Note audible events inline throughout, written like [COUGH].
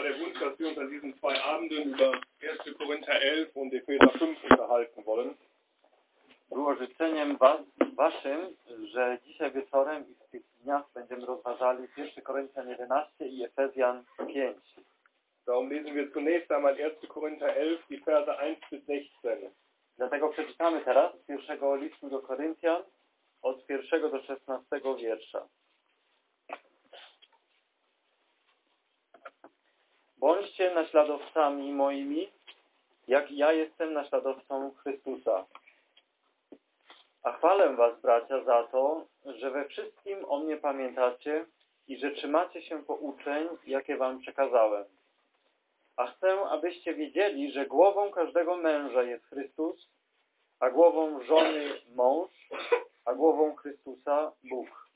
war der Wunsch, dass wir uns an diesen zwei Abenden über 1. Korinther 11 und Epheser 5 unterhalten wollen. Było życzeniem was, waszym, że dzisiaj wieczorem i w tych dniach będziemy rozważali 1 Koryntian 11 i Efezjan 5. Darum lesen wir zunächst einmal 1. Korinther 11, die Verse 1 bis 16. Dlatego przeczytamy teraz z pierwszego listu do Koryntian od pierwszego do 16 wiersza. Bądźcie naśladowcami moimi, jak ja jestem naśladowcą Chrystusa. A chwalę was, bracia, za to, że we wszystkim o mnie pamiętacie i że trzymacie się pouczeń, jakie wam przekazałem. A chcę, abyście wiedzieli, że głową każdego męża jest Chrystus, a głową żony mąż, a głową Chrystusa Bóg.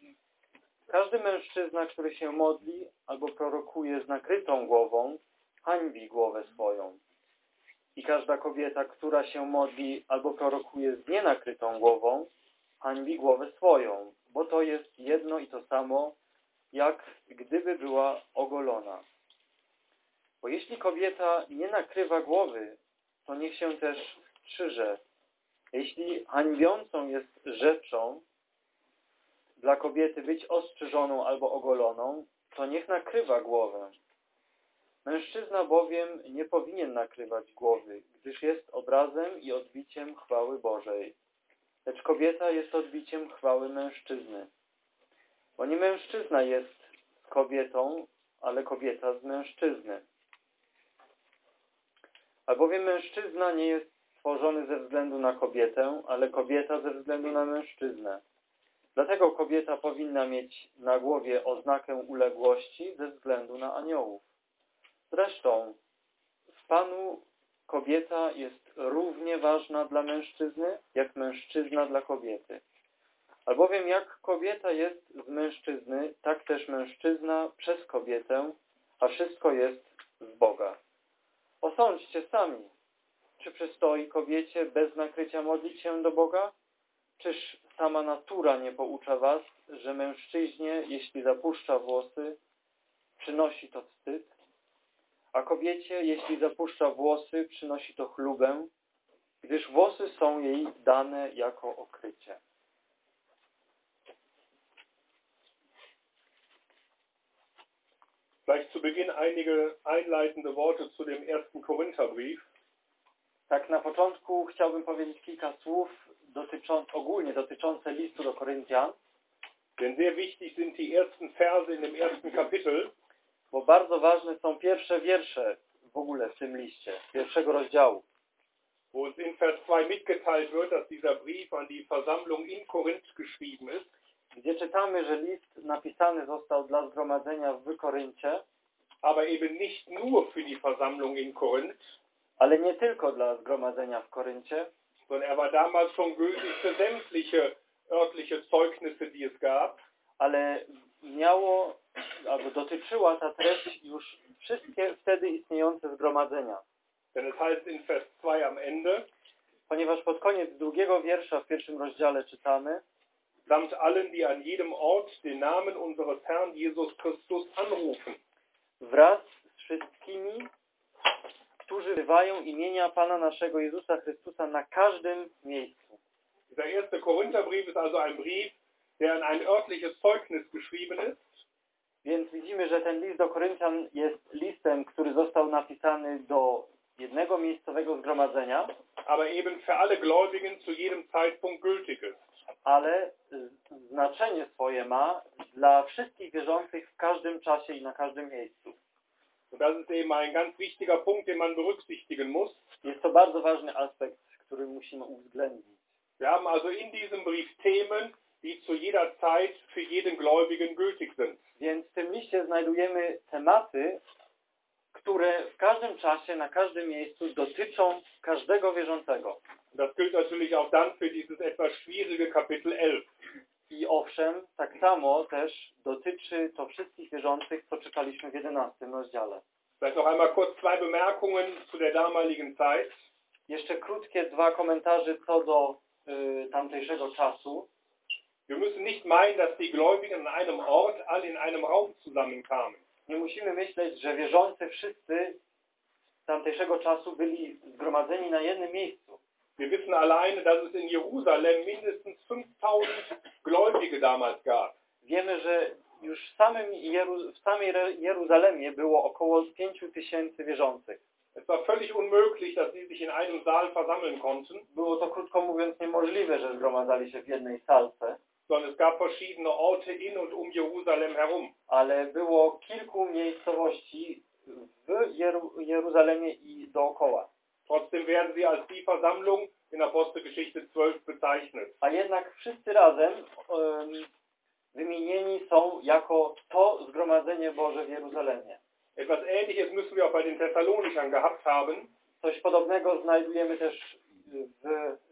Każdy mężczyzna, który się modli albo prorokuje z nakrytą głową, hańbi głowę swoją. I każda kobieta, która się modli albo prorokuje z nienakrytą głową, hańbi głowę swoją, bo to jest jedno i to samo, jak gdyby była ogolona. Bo jeśli kobieta nie nakrywa głowy, to niech się też strzyże. Jeśli hańbiącą jest rzeczą dla kobiety być ostrzyżoną albo ogoloną, to niech nakrywa głowę. Mężczyzna bowiem nie powinien nakrywać głowy, gdyż jest obrazem i odbiciem chwały Bożej. Lecz kobieta jest odbiciem chwały mężczyzny. Bo nie mężczyzna jest z kobietą, ale kobieta z mężczyzny. Albowiem mężczyzna nie jest stworzony ze względu na kobietę, ale kobieta ze względu na mężczyznę. Dlatego kobieta powinna mieć na głowie oznakę uległości ze względu na aniołów. Zresztą w Panu kobieta jest równie ważna dla mężczyzny, jak mężczyzna dla kobiety. Albowiem jak kobieta jest z mężczyzny, tak też mężczyzna przez kobietę, a wszystko jest z Boga. Osądźcie sami, czy przystoi kobiecie bez nakrycia modlić się do Boga? Czyż sama natura nie poucza was, że mężczyźnie, jeśli zapuszcza włosy, przynosi to wstyd? A kobiecie, jeśli zapuszcza włosy, przynosi to chlubę, gdyż włosy są jej dane jako okrycie. Vielleicht zu Beginn einige einleitende Worte zu dem ersten Korintherbrief. Tak na początku chciałbym powiedzieć kilka słów dotyczą, ogólnie dotyczące listu do Koryntian, Denn sehr wichtig sind die ersten Verse in dem ersten Kapitel. bo bardzo ważne są pierwsze wiersze w ogóle w tym liście, pierwszego rozdziału, wo uns in Vers 2 mitgeteilt wird, dass dieser Brief an die Versammlung in Korinth geschrieben ist. gdzie czytamy, że list napisany został dla zgromadzenia w Koryncie, aber eben nicht nur für die Versammlung in Korinth, ale nie tylko dla zgromadzenia w Koryncie, sondern er war damals schon gültig für sämtliche örtliche Zeugnisse, die es gab. ale miało, albo dotyczyła ta treść już wszystkie wtedy istniejące zgromadzenia. Denn es heißt in Vers 2 am Ende, Ponieważ pod koniec drugiego wiersza w pierwszym rozdziale czytamy, samt allen, die an jedem Ort den Namen unseres Herrn Jesus Christus anrufen. wraz z wszystkimi, którzy wywają imienia Pana naszego Jezusa Chrystusa na każdym miejscu. Dieser erste Korintherbrief ist also ein Brief, der an ein örtliches Zeugnis geschrieben ist, Więc widzimy, że ten list do Koryntian jest listem, który został napisany do jednego miejscowego zgromadzenia, aber eben für alle Gläubigen zu jedem Zeitpunkt gültig ist. ale znaczenie swoje ma dla wszystkich wierzących w każdym czasie i na każdym miejscu. Und das ist eben ein ganz wichtiger Punkt, den man berücksichtigen muss. Jest to bardzo ważny aspekt, który musimy uwzględnić. Wir haben also in diesem Brief Themen, die zu jeder Zeit für jeden Gläubigen gültig sind. Więc w tym liście znajdujemy tematy, które w każdym czasie, na każdym miejscu dotyczą każdego wierzącego. Das gilt natürlich auch dann für dieses etwas schwierige Kapitel 11. I owszem, tak samo też dotyczy to wszystkich wierzących, co czytaliśmy w 11 rozdziale. Vielleicht noch einmal kurz zwei Bemerkungen zu der damaligen Zeit. Jeszcze krótkie dwa komentarze co do y, tamtejszego czasu. Wir müssen nicht meinen, dass die Gläubigen an einem Ort alle in einem Raum zusammenkamen. Nie musimy myśleć, że wierzący wszyscy z tamtejszego czasu byli zgromadzeni na jednym miejscu. Wir wissen alleine, dass es in Jerusalem mindestens 5000 Gläubige damals gab. Wiemy, że już w, samym Jeru, w samej Jeruzalemie było około 5 tysięcy wierzących. Es war völlig unmöglich, dass sie sich in einem Saal versammeln konnten, Było to krótko mówiąc niemożliwe, że zgromadzali się w jednej salce, sondern es gab verschiedene Orte in und um Jerusalem herum. ale było kilku miejscowości w Jeru, Jeruzalemie i dookoła. Trotzdem werden sie als die Versammlung in Apostelgeschichte 12 bezeichnet. A jednak wszyscy razem em, wymienieni są jako to zgromadzenie Boże w Jeruzalemie. Etwas Ähnliches müssen wir auch bei den Thessalonichern gehabt haben, Coś podobnego znajdujemy też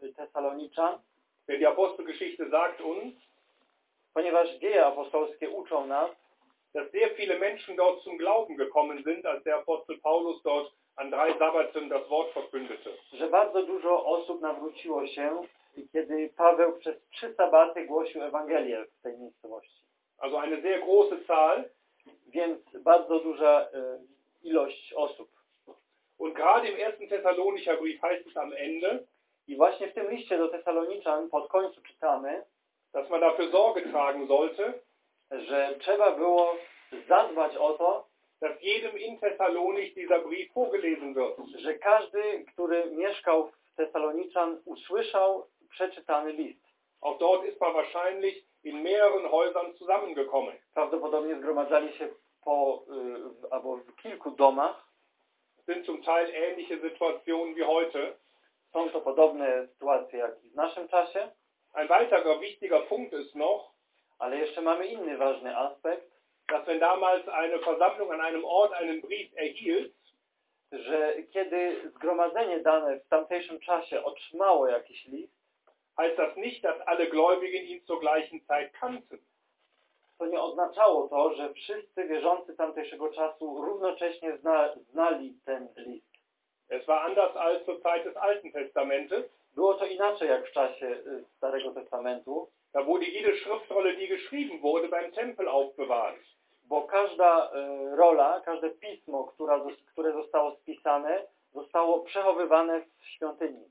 w Tesaloniczan, denn die Apostelgeschichte sagt uns, ponieważ dzieje apostolskie uczą nas, dass sehr viele Menschen dort zum Glauben gekommen sind, als der Apostel Paulus dort an drei Sabbaten das Wort verkündete. że bardzo dużo osób nawróciło się, kiedy Paweł przez trzy sabaty głosił Ewangelię w tej miejscowości. Also eine sehr große Zahl. Więc bardzo duża e, ilość osób. Und gerade im ersten Thessalonicher Brief heißt es am Ende, I właśnie w tym liście do Tesaloniczan pod końcu czytamy, dass man dafür Sorge tragen sollte, że trzeba było zadbać o to, dass jedem in Thessalonich dieser Brief vorgelesen wird. że każdy, który mieszkał w Tesaloniczan, usłyszał przeczytany list. Auch dort ist man wahrscheinlich in mehreren Häusern zusammengekommen. Prawdopodobnie zgromadzali się po, y, albo w kilku domach. Sind zum Teil ähnliche Situationen wie heute. Są to podobne sytuacje jak i w naszym czasie, Ein weiterer wichtiger Punkt ist noch, ale jeszcze mamy inny ważny aspekt, dass wenn damals eine Versammlung an einem Ort einen Brief erhielt, że kiedy zgromadzenie dane w tamtejszym czasie otrzymało jakiś list, heißt das nicht, dass alle Gläubigen ihn zur gleichen Zeit kannten. to nie oznaczało to, że wszyscy wierzący tamtejszego czasu równocześnie zna, znali ten list. Es war anders als zur Zeit des Alten Testamentes. Było to inaczej jak w czasie Starego Testamentu, Da wurde jede Schriftrolle, die geschrieben wurde, beim Tempel aufbewahrt. Bo każda y, rola, każde pismo, które zostało spisane, zostało przechowywane w świątyni.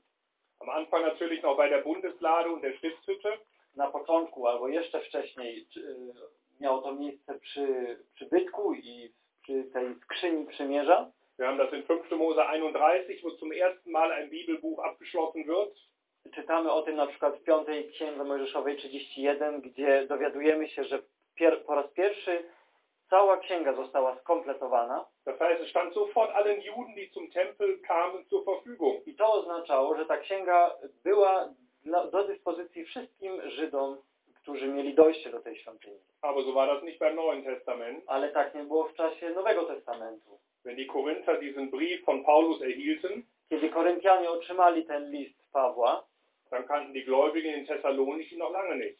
Am Anfang natürlich noch bei der Bundeslade und der Stiftshütte. Na początku albo jeszcze wcześniej y, miało to miejsce przy przybytku i przy tej skrzyni przymierza. Wir haben das in 5. Mose 31, wo zum ersten Mal ein Bibelbuch abgeschlossen wird. Czytamy o tym na przykład w piątej Księdze Mojżeszowej 31, gdzie dowiadujemy się, że po raz pierwszy cała księga została skompletowana Das heißt, es stand sofort allen Juden, die zum Tempel kamen, zur Verfügung. i to oznaczało, że ta księga była dla, do dyspozycji wszystkim Żydom, którzy mieli dojście do tej świątyni. Aber so war das nicht beim Neuen Testament. Ale tak nie było w czasie Nowego Testamentu. Wenn die Korinther diesen Brief von Paulus erhielten, Kiedy Koryntianie otrzymali ten list Pawła, dann kannten die Gläubigen in Thessalonich ihn noch lange nicht.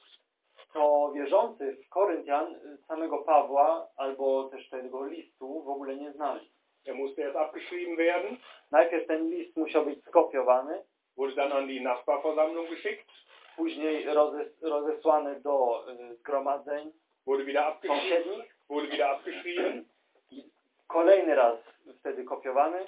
To wierzący w Koryntian y, samego Pawła albo też tego listu w ogóle nie znali. Er musste erst abgeschrieben werden, Najpierw ten list musiał być skopiowany, wurde dann an die Nachbarversammlung geschickt, później rozes rozesłany do y, zgromadzeń wurde wieder abgeschrieben, wurde wieder abgeschrieben, kolejny raz wtedy kopiowany,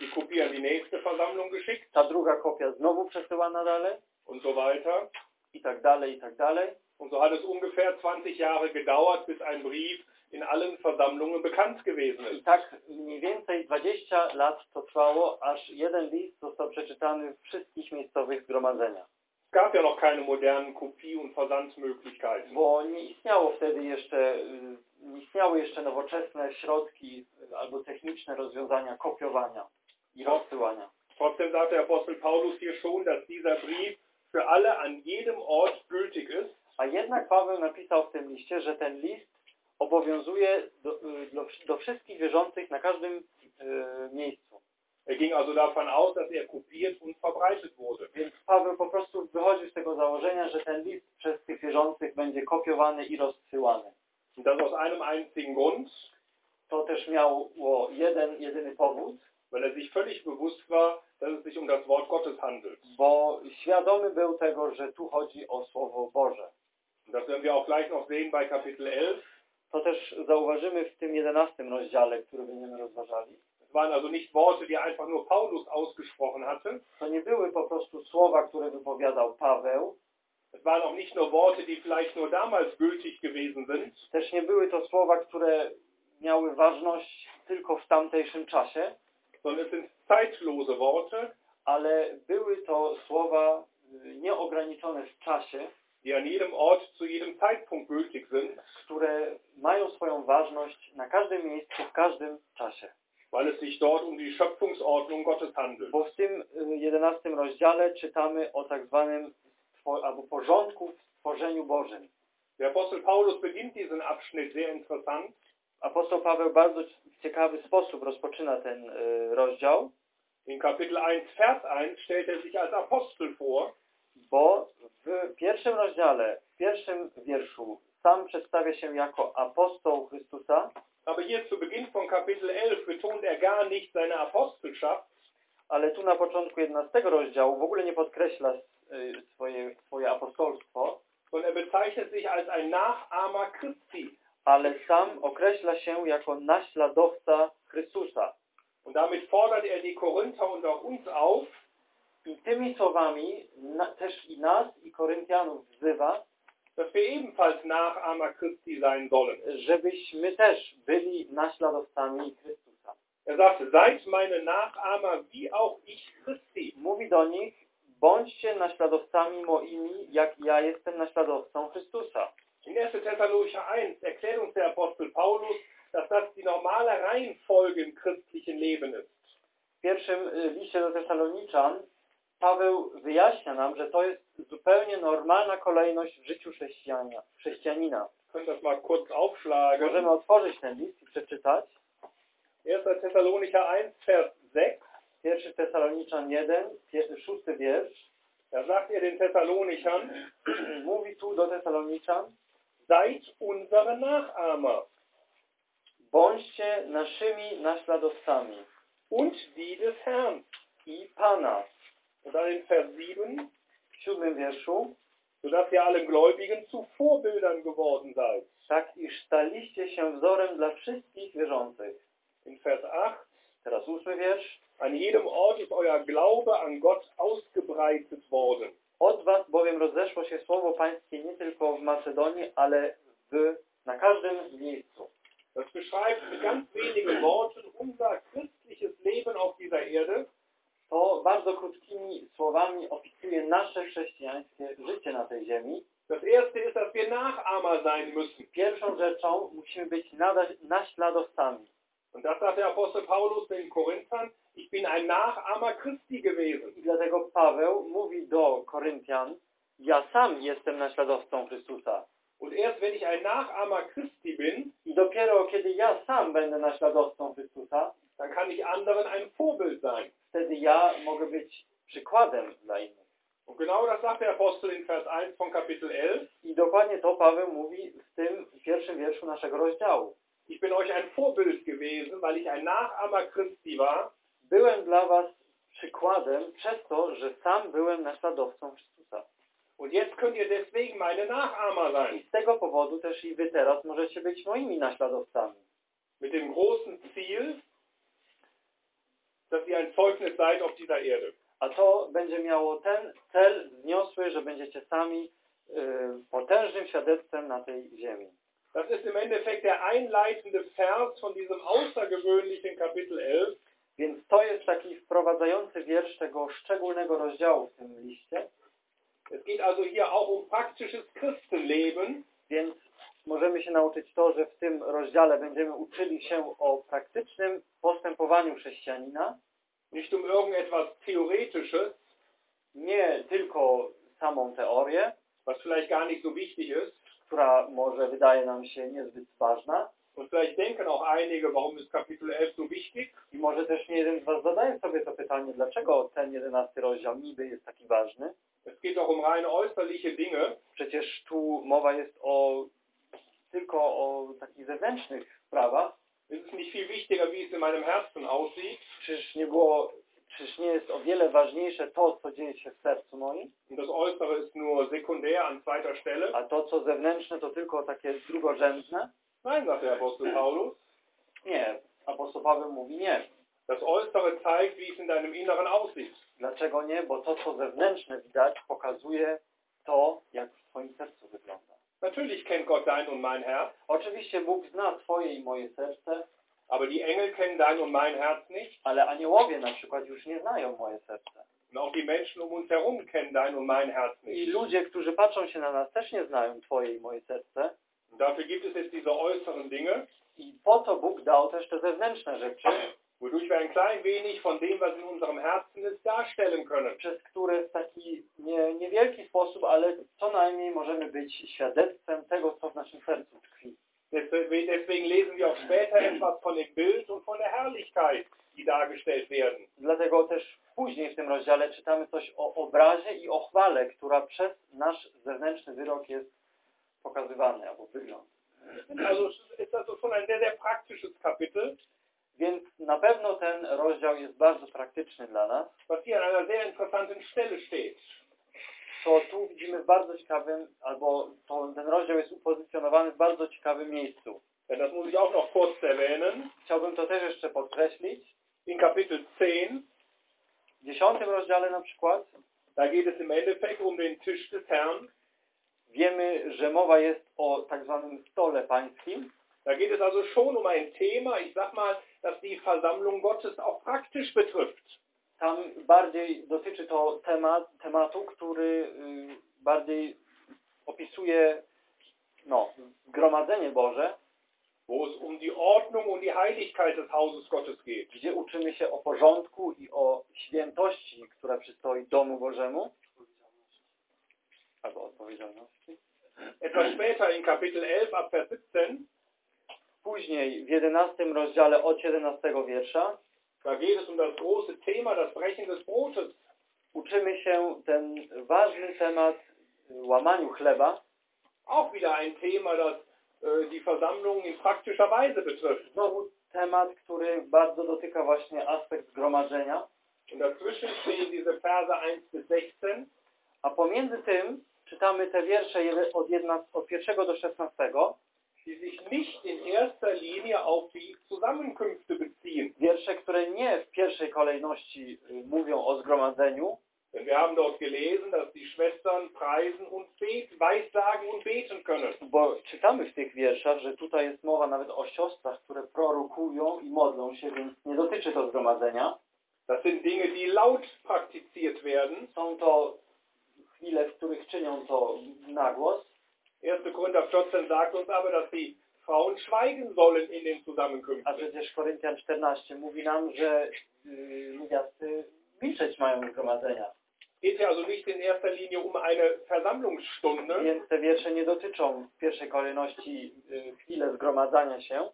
die Kopie an die nächste Versammlung geschickt. Ta druga kopia znowu przesyłana dalej. Und so weiter. i tak dalej, i tak dalej. Und so hat es ungefähr 20 Jahre gedauert, bis ein Brief in allen Versammlungen bekannt gewesen I ist. tak mniej więcej 20 lat to trwało, aż jeden list został przeczytany w wszystkich miejscowych zgromadzeniach. Es gab ja noch keine modernen Kopie- und Versandsmöglichkeiten. Bo nie istniało wtedy jeszcze, nie istniały jeszcze nowoczesne środki albo techniczne rozwiązania kopiowania i rozsyłania. Trotzdem sagt der Apostel Paulus hier schon, dass dieser Brief für alle an jedem Ort gültig ist. A jednak Paweł napisał w tym liście, że ten list obowiązuje do, do, do wszystkich wierzących na każdym y, miejscu. Er ging also davon aus, dass er kopiert und verbreitet wurde. Więc Paweł po prostu wychodził z tego założenia, że ten list przez tych wierzących będzie kopiowany i rozsyłany. Und das aus einem einzigen Grund, To też miało jeden, jedyny powód, weil er sich völlig bewusst war, dass es sich um das Wort Gottes handelt. bo świadomy był tego, że tu chodzi o Słowo Boże. To też zauważymy w tym jedenastym rozdziale, który będziemy rozważali. Es waren also nicht Worte, die einfach nur Paulus ausgesprochen hatte. To nie były po prostu słowa, które wypowiadał Paweł, Es waren auch nicht nur Worte, die vielleicht nur damals gültig gewesen sind, też nie były to słowa, które miały ważność tylko w tamtejszym czasie, sondern es sind zeitlose Worte, ale były to słowa y, nieograniczone w czasie, die an jedem Ort zu jedem Zeitpunkt gültig sind, które mają swoją ważność na każdym miejscu, w każdym czasie. weil es sich dort um die Schöpfungsordnung Gottes handelt. Bo w tym y, jedenastym rozdziale czytamy o tak zwanym albo porządku w stworzeniu Bożym. Der Apostel Paulus beginnt diesen Abschnitt sehr interessant. Apostoł Paweł bardzo w ciekawy sposób rozpoczyna ten y, rozdział, In Kapitel 1, Vers 1 stellt er sich als Apostel vor. Bo w pierwszym rozdziale, w pierwszym wierszu sam przedstawia się jako apostoł Chrystusa, Aber hier zu Beginn von Kapitel 11 betont er gar nicht seine Apostelschaft, ale tu na początku 11 rozdziału w ogóle nie podkreśla y, swoje, swoje apostolstwo, sondern er bezeichnet sich als ein Nachahmer Christi. ale sam określa się jako naśladowca Chrystusa. Und damit fordert er die Korinther und auch uns auf, I tymi słowami na, też i nas, i Koryntianów wzywa, dass wir ebenfalls Nachahmer Christi sein sollen. żebyśmy też byli naśladowcami Chrystusa. Er sagt, seid meine Nachahmer wie auch ich Christi. Mówi do nich, bądźcie naśladowcami moimi, jak ja jestem naśladowcą Chrystusa. In 1. Thessalonicher 1 erklärt uns der Apostel Paulus, dass das die normale Reihenfolge im christlichen Leben ist. W pierwszym y, liście do Tesaloniczan Paweł wyjaśnia nam, że to jest zupełnie normalna kolejność w życiu chrześcijanina. Aufschlagen. Możemy otworzyć ten list i przeczytać. 1. Thessalonicher 1, Vers 6. Pierwszy Tesaloniczan 1, pie- szósty wiersz. Da sagt er den Thessalonichern, [CLEARS THROAT] Mówi tu do Tesaloniczan, seid unsere Nachahmer bądźcie naszymi naśladowcami und die des Herrn. i Pana. Und dann in Vers 7, W siódmym wierszu, sodass ihr allen Gläubigen zu Vorbildern geworden seid. tak iż staliście się wzorem dla wszystkich wierzących. In Vers 8, Teraz ósmy wiersz. an jedem Ort ist euer Glaube an Gott ausgebreitet worden. Od was bowiem rozeszło się słowo pańskie nie tylko w Macedonii, ale w, na każdym miejscu. Das beschreibt mit ganz wenigen Worten unser christliches Leben auf dieser Erde. To bardzo krótkimi słowami opisuje nasze chrześcijańskie życie na tej ziemi. Das erste ist, dass wir Nachahmer sein müssen. Pierwszą rzeczą musimy być naśladowcami. Und das sagt der Apostel Paulus den Korinthern, ich bin ein Nachahmer Christi gewesen. I dlatego Paweł mówi do Koryntian, ja sam jestem naśladowcą Chrystusa. Und erst wenn ich ein Nachahmer Christi bin, I dopiero kiedy ja sam będę naśladowcą Chrystusa, dann kann ich anderen ein Vorbild sein. Wtedy ja mogę być przykładem dla innych. Und genau das sagt der Apostel in Vers 1 von Kapitel 11. I dokładnie to Paweł mówi w tym pierwszym wierszu naszego rozdziału. Ich bin euch ein Vorbild gewesen, weil ich ein Nachahmer Christi war. Byłem dla was przykładem przez to, że sam byłem naśladowcą Chrystusa. Und jetzt könnt ihr deswegen meine Nachahmer I sein. z tego powodu też i wy teraz możecie być moimi naśladowcami. Mit dem großen Ziel, dass ihr ein Zeugnis seid auf dieser Erde. A to będzie miało ten cel wniosły, że będziecie sami y, potężnym świadectwem na tej ziemi. Das ist im Endeffekt der einleitende Vers von diesem außergewöhnlichen Kapitel 11. Więc to jest taki wprowadzający wiersz tego szczególnego rozdziału w tym liście. Es geht also hier auch um praktisches Christenleben. Więc możemy się nauczyć to, że w tym rozdziale będziemy uczyli się o praktycznym postępowaniu chrześcijanina, Nicht um irgendetwas Theoretisches, nie tylko samą teorię, was vielleicht gar nicht so wichtig ist. która może wydaje nam się niezbyt ważna Und vielleicht denken auch einige, warum ist Kapitel 11 so wichtig? i może też nie jeden z Was zadaje sobie to pytanie, dlaczego ten jedenasty rozdział niby jest taki ważny. Es geht doch um rein äußerliche Dinge. Przecież tu mowa jest o tylko o takich zewnętrznych sprawach. Es ist nicht viel wichtiger, wie es in meinem Herzen aussieht. Czyż nie było, czyż nie jest o wiele ważniejsze to, co dzieje się w sercu moim, Und das Äußere ist nur sekundär an zweiter Stelle. a to, co zewnętrzne, to tylko takie drugorzędne. Nein, sagt der Apostel [CLEARS THROAT] Paulus. Nie, apostoł Paweł mówi nie. Das Äußere zeigt, wie es in deinem Inneren aussieht. Dlaczego nie? Bo to, co zewnętrzne widać, pokazuje to, jak w Twoim sercu wygląda. Natürlich kennt Gott dein und mein Herz, Oczywiście Bóg zna Twoje i moje serce, aber die Engel kennen dein und mein Herz nicht. ale aniołowie na przykład już nie znają moje serce. Und auch die Menschen um uns herum kennen dein und mein Herz I nicht. ludzie, którzy patrzą się na nas, też nie znają Twoje i moje serce. Und dafür gibt es jetzt diese äußeren Dinge, I po to Bóg dał też te zewnętrzne rzeczy, wodurch wir ein klein wenig von dem, was in unserem Herzen ist, darstellen können. przez które w taki nie, niewielki sposób, ale co najmniej możemy być świadectwem tego, co w naszym sercu tkwi. Deswegen lesen wir auch später etwas von dem Bild und von der Herrlichkeit, die dargestellt werden. Dlatego też później w tym rozdziale czytamy coś o obrazie i o chwale, która przez nasz zewnętrzny wyrok jest pokazywany albo wygląd. Also ist das schon ein sehr, sehr praktisches Kapitel, Więc na pewno ten rozdział jest bardzo praktyczny dla nas. was hier an einer sehr interessanten Stelle steht. To tu widzimy w bardzo ciekawym, albo to, ten rozdział jest upozycjonowany w bardzo ciekawym miejscu. Denn das muss ich auch noch kurz erwähnen. Chciałbym to też jeszcze podkreślić. In Kapitel 10, W dziesiątym rozdziale na przykład da geht es im Endeffekt um den Tisch des Herrn. wiemy, że mowa jest o tak zwanym stole pańskim. Da geht es also schon um ein Thema, ich sag mal, das die Versammlung Gottes auch praktisch betrifft. Tam bardziej dotyczy to temat, tematu, który y, bardziej opisuje no, zgromadzenie Boże, wo es um die Ordnung und die Heiligkeit des Hauses Gottes geht. gdzie uczymy się o porządku i o świętości, która przystoi domu Bożemu. Albo odpowiedzialności. Etwas später in Kapitel 11 ab Vers 17, Później w 11 rozdziale od 17 wiersza da geht es um das große Thema, das Brechen des Brotes. uczymy się ten ważny temat łamaniu chleba. Auch wieder ein Thema, das äh, die Versammlung in praktischer Weise betrifft. Znowu temat, który bardzo dotyka właśnie aspekt zgromadzenia. Und dazwischen stehen diese Verse 1 bis 16. A pomiędzy tym czytamy te wiersze od, jedna, od 1 do 16, die sich nicht in erster Linie auf die Zusammenkünfte beziehen. wiersze, które nie w pierwszej kolejności y, mówią o zgromadzeniu, Denn wir haben dort gelesen, dass die Schwestern preisen und beten, weissagen und beten können. bo czytamy w tych wierszach, że tutaj jest mowa nawet o siostrach, które prorokują i modlą się, więc nie dotyczy to zgromadzenia. Das sind Dinge, die laut praktiziert werden. Są to chwile, w których czynią to na głos. 1. Korinther 14 sagt uns aber, dass die Frauen schweigen sollen in den A Zusammenkünften. przecież Koryntian 14 mówi nam, że yy, niewiasty milczeć mają. Es geht ja also nicht in erster Linie um eine Versammlungsstunde, Więc te wiersze nie dotyczą w pierwszej kolejności yy, chwile zgromadzania się,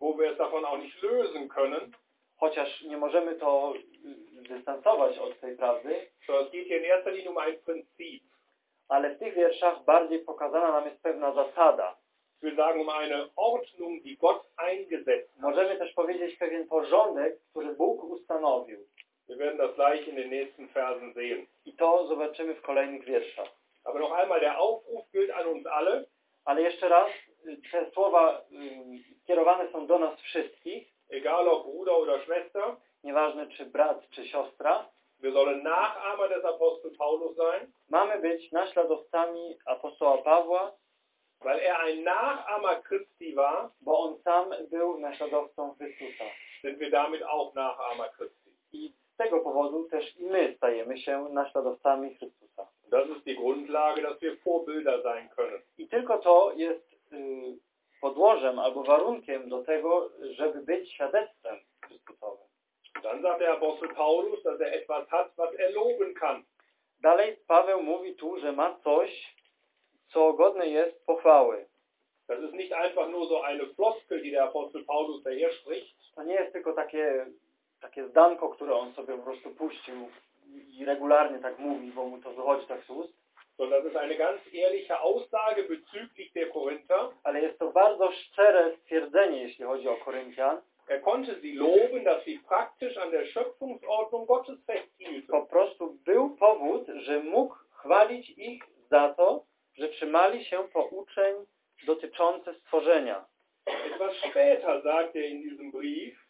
wo wir es davon auch nicht lösen können, chociaż nie możemy to yy, dystansować od tej prawdy, sondern es geht hier in erster Linie um ein Prinzip. Ale w tych wierszach bardziej pokazana nam jest pewna zasada. Will sagen, um eine Ordnung, die Gott eingesetzt hat. Możemy też powiedzieć pewien porządek, który Bóg ustanowił. Wir werden das gleich in den nächsten Versen sehen. I to zobaczymy w kolejnych wierszach. Aber noch einmal, der Aufruf gilt an uns alle. Ale jeszcze raz, y, te słowa y, skierowane są do nas wszystkich, egal ob Bruder oder Schwester. nieważne czy brat, czy siostra. Wir sollen Nachahmer des Apostel Paulus sein, Mamy być naśladowcami apostoła Pawła, weil er ein Nachahmer Christi war, bo on sam był naśladowcą Chrystusa. sind wir damit auch Nachahmer Christi. I z tego powodu też i my stajemy się naśladowcami Chrystusa. Das ist die Grundlage, dass wir Vorbilder sein können. I tylko to jest y, podłożem albo warunkiem do tego, żeby być świadectwem sagt der Apostel Paulus, dass er etwas hat, was er loben kann. Dalej Paweł mówi tu, że ma coś, co godne jest pochwały. Das ist nicht einfach nur so eine Floskel, die der Apostel Paulus daher spricht, To nie jest tylko takie, takie zdanko, które on sobie po prostu puścił i regularnie tak mówi, bo mu to wychodzi tak z ust, sondern das ist eine ganz ehrliche Aussage bezüglich der Korinther. ale jest to bardzo szczere stwierdzenie, jeśli chodzi o Koryntian. Er konnte sie loben, dass sie praktisch an der Schöpfungsordnung Gottes festhielten. Po prostu był powód, że mógł chwalić ich za to, że trzymali się pouczeń dotyczące stworzenia. Etwas später sagt er in diesem Brief,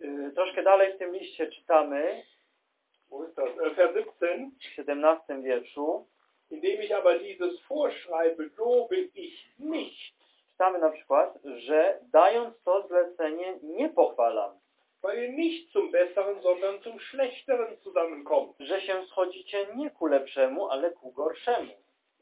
Y, Troszkę dalej w tym liście czytamy? Äh, Vers 17, w 17 wierszu, indem ich aber dieses vorschreibe, lobe ich nicht, czytamy na przykład, że dając to zlecenie nie pochwalam, weil ihr nicht zum Besseren, sondern zum Schlechteren zusammenkommt. że się schodzicie nie ku lepszemu, ale ku gorszemu.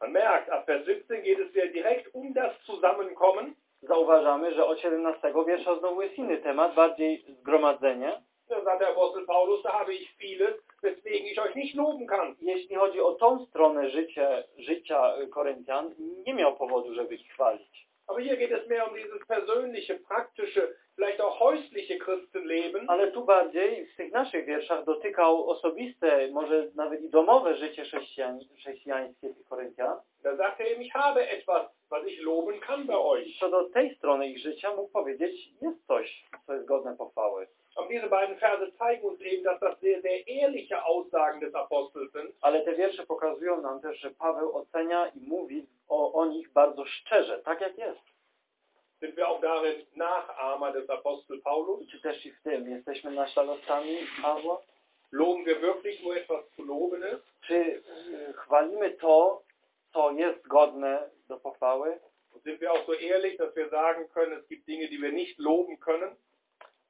Man merkt, ab Vers 17 geht es ja direkt um das Zusammenkommen. Zauważamy, że od 17 wiersza znowu jest inny temat, bardziej zgromadzenie. Sagt der Apostel Paulus, da habe ich vieles, weswegen ich euch nicht loben kann. Jeśli chodzi o tą stronę życia, życia Koryntian, nie miał powodu, żeby ich chwalić. Aber hier geht es mehr um dieses persönliche, praktische, vielleicht auch häusliche Christenleben. Ale tu bardziej w tych naszych wierszach dotykał osobiste, może nawet i domowe życie chrześcijan, chrześcijańskie tych Koryntian. Da sagt er ich habe etwas, was ich loben kann bei euch. Co do tej strony ich życia mógł powiedzieć, jest coś, co jest godne pochwały. Und diese beiden Verse zeigen uns eben, dass das sehr, sehr ehrliche Aussagen des Apostels sind. Ale te wiersze pokazują nam też, że Paweł ocenia i mówi o, o nich bardzo szczerze, tak jak jest. Sind wir auch darin Nachahmer des Apostel Paulus? Czy też i w tym jesteśmy naśladowcami Pawła? Loben wir wirklich nur etwas zu loben ist? Czy y, chwalimy to, co jest godne do pochwały? Sind wir auch so ehrlich, dass wir sagen können, es gibt Dinge, die wir nicht loben können?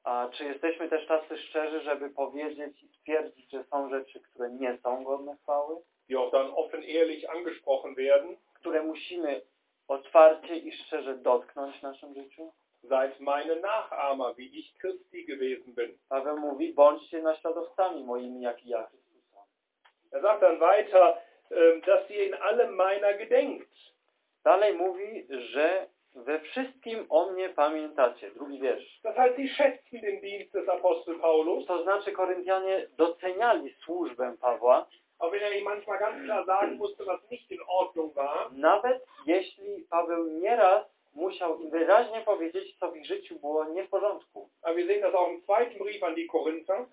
A czy jesteśmy też tacy szczerzy, żeby powiedzieć i stwierdzić, że są rzeczy, które nie są godne chwały? die auch dann offen ehrlich angesprochen werden. Które musimy otwarcie i szczerze dotknąć w naszym życiu? Seid meine Nachahmer, wie ich Christi gewesen bin. Paweł mówi, bądźcie naśladowcami moimi, jak i ja Chrystusa. Er sagt dann weiter, ähm, dass ihr in allem meiner gedenkt. Dalej mówi, że we wszystkim o mnie pamiętacie. Drugi wiersz. Das heißt, sie schätzen den Dienst des Apostel Paulus, To znaczy Koryntianie doceniali służbę Pawła, auch wenn er ihnen manchmal ganz klar sagen musste, was nicht in Ordnung war. nawet jeśli Paweł nieraz musiał im wyraźnie powiedzieć, co w ich życiu było nie w porządku.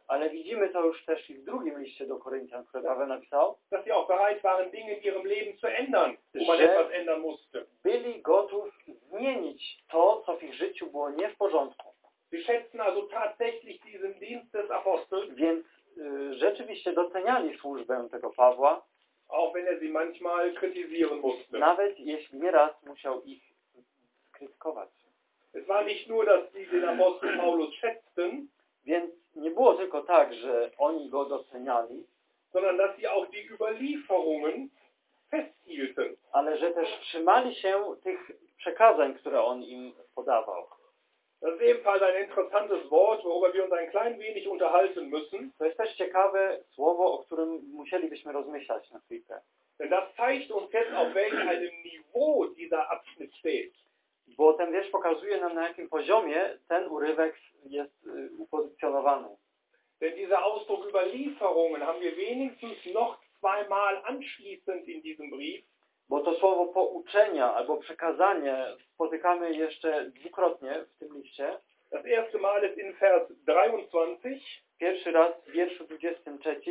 Ale widzimy to już też i w drugim liście do Koryntian, który Paweł napisał. dass sie auch bereit waren, Dinge in ihrem Leben zu ändern, wo man etwas ändern musste. Byli gotów zmienić to, co w ich życiu było nie w porządku. Sie schätzen also tatsächlich diesen Dienst des Apostels, Więc y, rzeczywiście doceniali służbę tego Pawła, auch wenn er sie manchmal kritisieren musste. nawet jeśli nieraz musiał ich skrytykować. Es war nicht nur, dass sie den Apostel Paulus schätzten, Więc nie było tylko tak, że oni go doceniali, sondern dass sie auch die Überlieferungen. Ale że też trzymali się tych przekazań, które on im podawał. Das ist ebenfalls ein interessantes Wort, worüber wir uns ein klein wenig unterhalten müssen, To jest też ciekawe słowo, o którym musielibyśmy rozmyślać na chwilkę. denn das zeigt uns jetzt, auf welch einem Niveau dieser Abschnitt steht. Bo ten wiersz pokazuje nam, na jakim poziomie ten urywek jest y, upozycjonowany. Denn dieser Ausdruck Überlieferungen haben wir wenigstens noch zweimal anschließend in diesem Brief. Bo to słowo pouczenia albo przekazanie spotykamy jeszcze dwukrotnie w tym liście. Das erste Mal ist in Vers 23. Pierwszy raz w wierszu 23.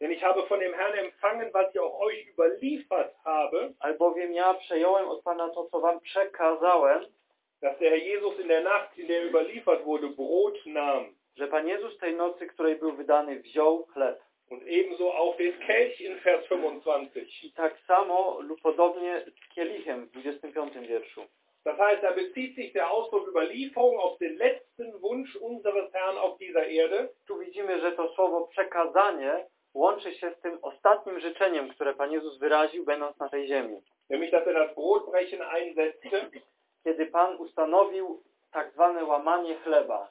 Denn ich habe von dem Herrn empfangen, was ich auch euch überliefert habe, Albowiem ja przejąłem od Pana to, co wam przekazałem, dass der Herr Jesus in der Nacht, in der überliefert wurde, Brot nahm że Pan Jezus tej nocy, której był wydany, wziął chleb. Und ebenso auch den Kelch in Vers 25. I tak samo lub podobnie z kielichem w 25 wierszu. Das heißt, da bezieht sich der Ausdruck Überlieferung auf den letzten Wunsch unseres Herrn auf dieser Erde, Tu widzimy, że to słowo przekazanie łączy się z tym ostatnim życzeniem, które Pan Jezus wyraził, będąc na tej ziemi. nämlich dass er das Brotbrechen einsetzte Kiedy Pan ustanowił tak zwane łamanie chleba.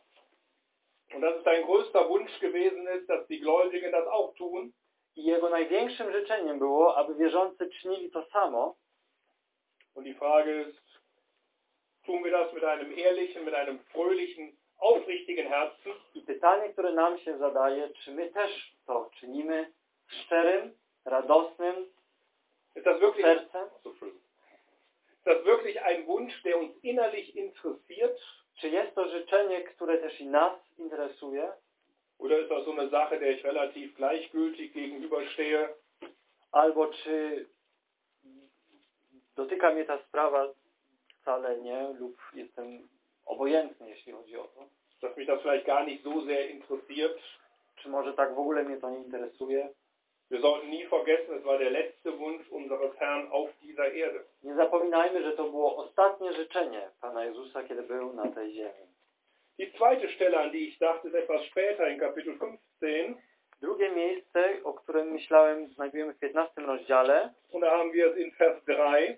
Und dass es sein größter Wunsch gewesen ist, dass die Gläubigen das auch tun. I jego największym życzeniem było, aby wierzący czynili to samo. Und die Frage ist, tun wir das mit einem ehrlichen, mit einem fröhlichen, aufrichtigen Herzen? I pytanie, które nam się zadaje, czy my też to czynimy szczerym, radosnym Ist das wirklich, sercem? Ist das wirklich ein Wunsch, der uns innerlich interessiert? Czy jest to życzenie, które też i nas interesuje? Oder ist das so eine Sache, der ich relativ gleichgültig gegenüberstehe? Albo czy dotyka mnie ta sprawa wcale nie lub jestem obojętny, jeśli chodzi o to. dass mich das vielleicht gar nicht so sehr interessiert. Czy może tak w ogóle mnie to nie interesuje? Wir sollten nie vergessen, es war der letzte Wunsch unseres Herrn auf dieser Erde. Nie zapominajmy, że to było ostatnie życzenie Pana Jezusa, kiedy był na tej ziemi. Die zweite Stelle, an die ich dachte, ist etwas später in Kapitel 15. Drugie miejsce, o którym myślałem, znajdujemy w 15 rozdziale. Und da haben wir es in Vers 3.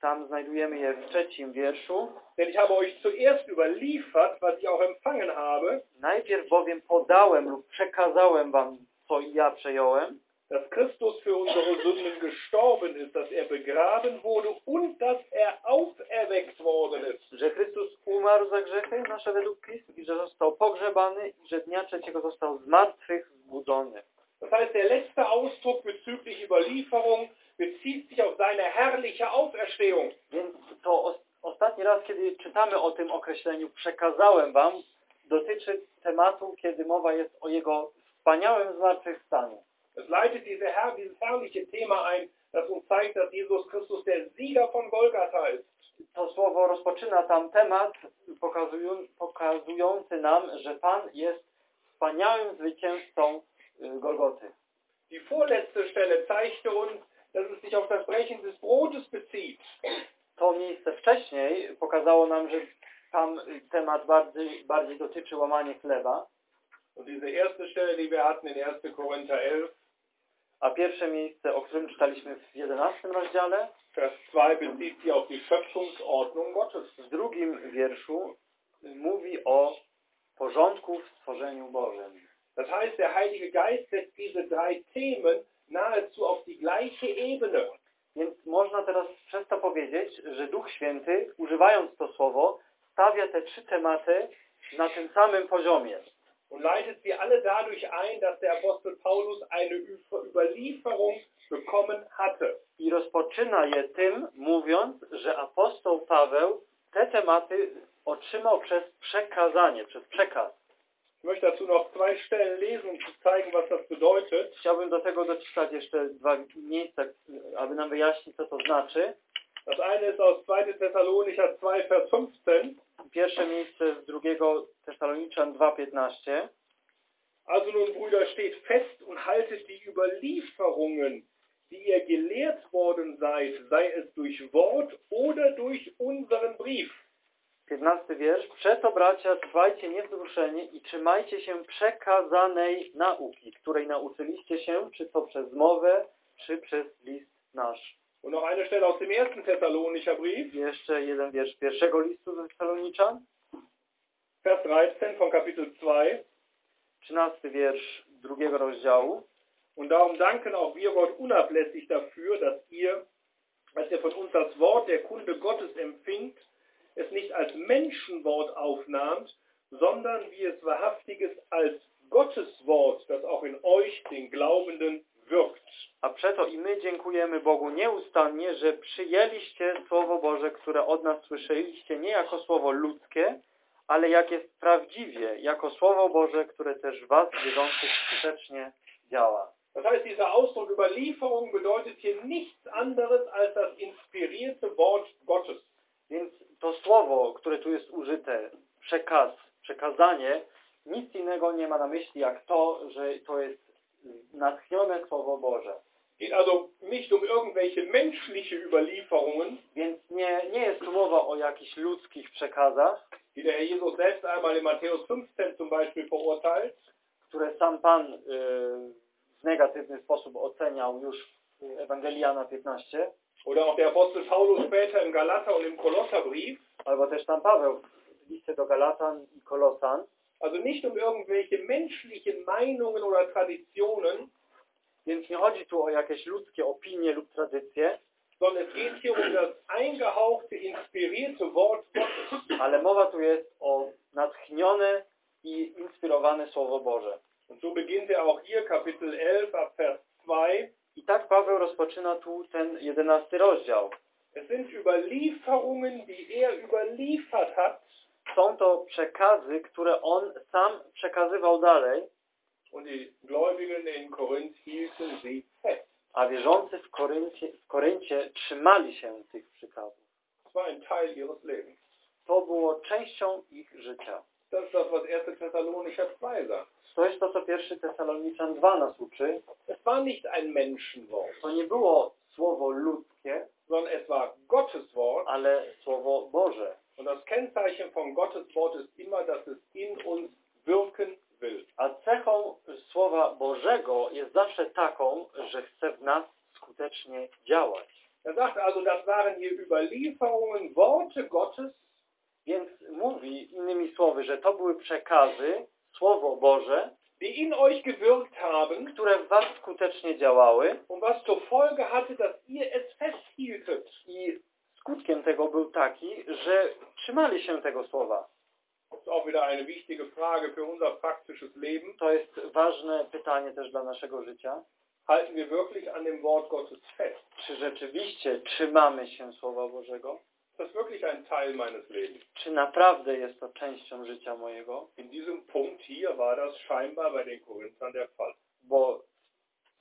Tam znajdujemy je w trzecim wierszu. Denn ich habe euch zuerst überliefert, was ich auch empfangen habe, Najpierw bowiem podałem lub przekazałem wam, co ja przejąłem, dass Christus für unsere Sünden gestorben ist, dass er begraben wurde und dass er auferweckt worden ist. że Chrystus umarł za grzechy nasze według pism i że został pogrzebany i że dnia trzeciego został z martwych zbudzony. Das heißt, der letzte Ausdruck bezüglich Überlieferung bezieht sich auf seine herrliche Auferstehung. Więc to os ostatni raz, kiedy czytamy o tym określeniu przekazałem wam, dotyczy tematu, kiedy mowa jest o jego wspaniałym zmartwychwstaniu. Es leitet diese Herr, dieses herrliche Thema ein, das uns zeigt, dass Jesus Christus der Sieger von Golgatha ist. To słowo rozpoczyna tam temat pokazują, pokazujący nam, że Pan jest wspaniałym zwycięzcą y, Golgoty. Die vorletzte Stelle zeigte uns, dass es sich auf das Brechen des Brotes bezieht. To miejsce wcześniej pokazało nam, że tam temat bardziej, bardziej dotyczy łamania chleba, Und diese erste Stelle, die wir hatten in 1. Korinther 11, a pierwsze miejsce, o którym czytaliśmy w 11 rozdziale, Vers 2 bezieht sich auf die Schöpfungsordnung Gottes. w drugim wierszu mówi o porządku w stworzeniu Bożym. Das heißt, der Heilige Geist setzt diese drei Themen nahezu auf die gleiche Ebene. Więc można teraz przez to powiedzieć, że Duch Święty, używając to słowo, stawia te trzy tematy na tym samym poziomie. Und leitet sie alle dadurch ein, dass der Apostel Paulus eine Über- Überlieferung bekommen hatte. I rozpoczyna je tym, mówiąc, że apostoł Paweł te tematy otrzymał przez przekazanie, przez przekaz. Ich möchte dazu noch zwei Stellen lesen, um zu zeigen, was das bedeutet. Chciałbym do tego doczytać jeszcze dwa miejsca, aby nam wyjaśnić, co to znaczy. Das eine ist aus 2. Thessalonicher 2, Vers 15. Pierwsze miejsce z drugiego Tesaloniczan 2,15. Also nun, Brüder, steht fest und haltet die Überlieferungen, die ihr gelehrt worden seid, sei es durch Wort oder durch unseren Brief. 15 wiersz. Przeto bracia, trwajcie niewzruszeni i trzymajcie się przekazanej nauki, której nauczyliście się, czy to przez mowę, czy przez list nasz. Und noch eine Stelle aus dem ersten Thessalonicher Brief, Jeszcze jeden wiersz pierwszego listu do Tesaloniczan. Vers 13 von Kapitel 2. 13 wiersz drugiego rozdziału. Und darum danken auch wir Gott unablässig dafür, dass ihr, als ihr von uns das Wort der Kunde Gottes empfingt, es nicht als Menschenwort aufnahmt, sondern wie es wahrhaftiges als Gotteswort, das auch in euch, den Glaubenden, wirkt. A przeto i my dziękujemy Bogu nieustannie, że przyjęliście Słowo Boże, które od nas słyszeliście nie jako słowo ludzkie, ale jak jest prawdziwie, jako Słowo Boże, które też was wierzących skutecznie działa. Das heißt, dieser Ausdruck Überlieferung bedeutet hier nichts anderes als das inspirierte Wort Gottes. Więc to słowo, które tu jest użyte, przekaz, przekazanie, nic innego nie ma na myśli jak to, że to jest natchnione Słowo Boże. Geht also nicht um irgendwelche menschliche Überlieferungen, Więc nie, nie jest mowa o jakichś ludzkich przekazach, die der Herr Jesus selbst einmal in Matthäus 15 zum Beispiel verurteilt, które sam Pan y, w negatywny sposób oceniał już w Ewangelii Jana 15, oder auch der Apostel Paulus später im Galater und im Kolosserbrief. albo też tam Paweł w liście do Galatan i Kolosan. Also nicht um irgendwelche menschlichen Meinungen oder Traditionen, Więc nie chodzi tu o jakieś ludzkie opinie lub tradycje, sondern es geht hier um das eingehauchte, inspirierte Wort Gottes. ale mowa tu jest o natchnione i inspirowane Słowo Boże. Und so beginnt er auch hier Kapitel 11 ab Vers 2. I tak Paweł rozpoczyna tu ten jedenasty rozdział. Es sind Überlieferungen, die er überliefert hat Są to przekazy, które on sam przekazywał dalej, a wierzący w Koryncie, w Koryncie trzymali się tych przykazów. To było częścią ich życia. Das ist das, was 1. Thessalonicher 2 sagt. To jest to, co pierwszy Tesaloniczan 2 nas uczy. Es war nicht ein Menschenwort, To nie było słowo ludzkie, sondern es war Gottes Wort. ale słowo Boże. Und das Kennzeichen von Gottes Wort ist immer, dass es in uns wirken will. A cechą Słowa Bożego jest zawsze taką, że chce w nas skutecznie działać. Er sagt also, das waren hier Überlieferungen, Worte Gottes, Więc mówi innymi słowy, że to były przekazy, Słowo Boże, die in euch gewirkt haben które w was skutecznie działały und was zur Folge hatte, dass ihr es festhieltet. i skutkiem tego był taki, że trzymali się tego słowa. Das ist auch wieder eine wichtige Frage für unser praktisches Leben. To jest ważne pytanie też dla naszego życia. Halten wir wirklich an dem Wort Gottes fest? Czy rzeczywiście trzymamy się Słowa Bożego? Ist das wirklich ein Teil meines Lebens? Czy naprawdę jest to częścią życia mojego? In diesem Punkt hier war das scheinbar bei den Korinthern der Fall. Bo